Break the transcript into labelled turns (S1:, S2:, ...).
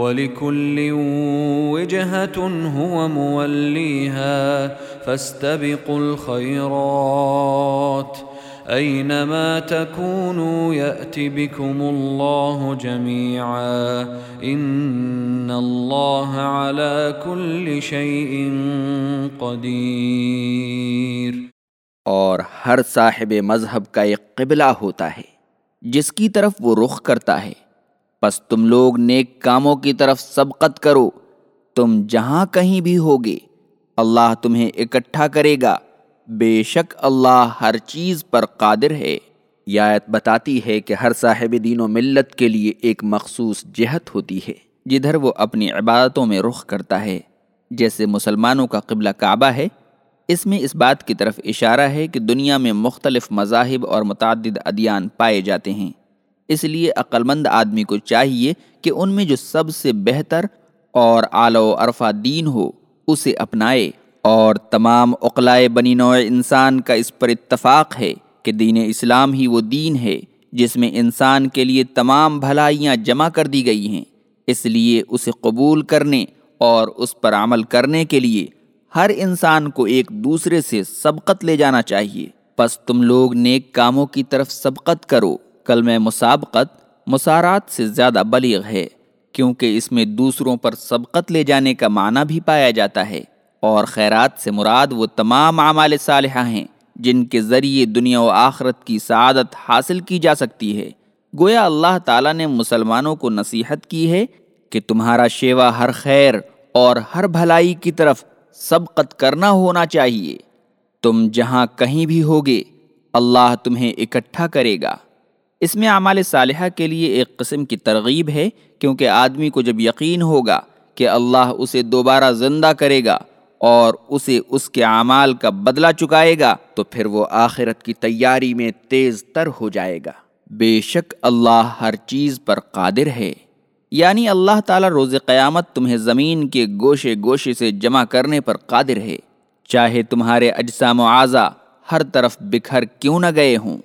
S1: ولكل وجهة هو موليها فاستبقوا الخيرات. أينما تكونوا يأتي بكم الله جميعا. إن الله على كل شيء قدير.
S2: اور ہر صاحب مذہب کا ایک قبلہ ہوتا ہے، جس کی طرف وہ رخ کرتا ہے۔ پس تم لوگ نیک کاموں کی طرف سبقت کرو۔ تم جہاں کہیں بھی ہوگے، اللہ تمہیں اکٹھا کرے گا۔ بے شک اللہ ہر چیز پر قادر ہے۔ یہ آیت بتاتی ہے کہ ہر صاحب دین و ملت کے لیے ایک مخصوص جہت ہوتی ہے، جدھر وہ اپنی عبادتوں میں رخ کرتا ہے۔ جیسے مسلمانوں کا قبلہ کعبہ ہے، اس میں اس بات کی طرف اشارہ ہے کہ دنیا میں مختلف مذاہب اور متعدد ادیان پائے جاتے ہیں۔ اس لیے عقلمند آدمی کو چاہیے کہ ان میں جو سب سے بہتر اور اعلی و عرفہ دین ہو، اسے اپنائے۔ اور تمام اقلائے بنی نوع انسان کا اس پر اتفاق ہے کہ دین اسلام ہی وہ دین ہے جس میں انسان کے لیے تمام بھلائیاں جمع کر دی گئی ہیں۔ اس لیے اسے قبول کرنے اور اس پر عمل کرنے کے لیے ہر انسان کو ایک دوسرے سے سبقت لے جانا چاہیے۔ پس تم لوگ نیک کاموں کی طرف سبقت کرو۔ کل میں مسابقت مسارات سے زیادہ بلیغ ہے، کیونکہ اس میں دوسروں پر سبقت لے جانے کا معنی بھی پایا جاتا ہے۔ اور خیرات سے مراد وہ تمام اعمال صالحہ ہیں، جن کے ذریعے دنیا و آخرت کی سعادت حاصل کی جا سکتی ہے۔ گویا اللہ تعالیٰ نے مسلمانوں کو نصیحت کی ہے کہ تمہارا شیوا ہر خیر اور ہر بھلائی کی طرف سبقت کرنا ہونا چاہیے۔ تم جہاں کہیں بھی ہوگے، اللہ تمہیں اکٹھا کرے گا۔ اس میں اعمال صالحہ کے لیے ایک قسم کی ترغیب ہے، کیونکہ آدمی کو جب یقین ہوگا کہ اللہ اسے دوبارہ زندہ کرے گا اور اسے اس کے اعمال کا بدلہ چکائے گا، تو پھر وہ آخرت کی تیاری میں تیز تر ہو جائے گا۔ بے شک اللہ ہر چیز پر قادر ہے۔ یعنی اللہ تعالیٰ روز قیامت تمہیں زمین کے گوشے گوشے سے جمع کرنے پر قادر ہے۔ چاہے تمہارے اجسام و اعضا ہر طرف بکھر کیوں نہ گئے ہوں۔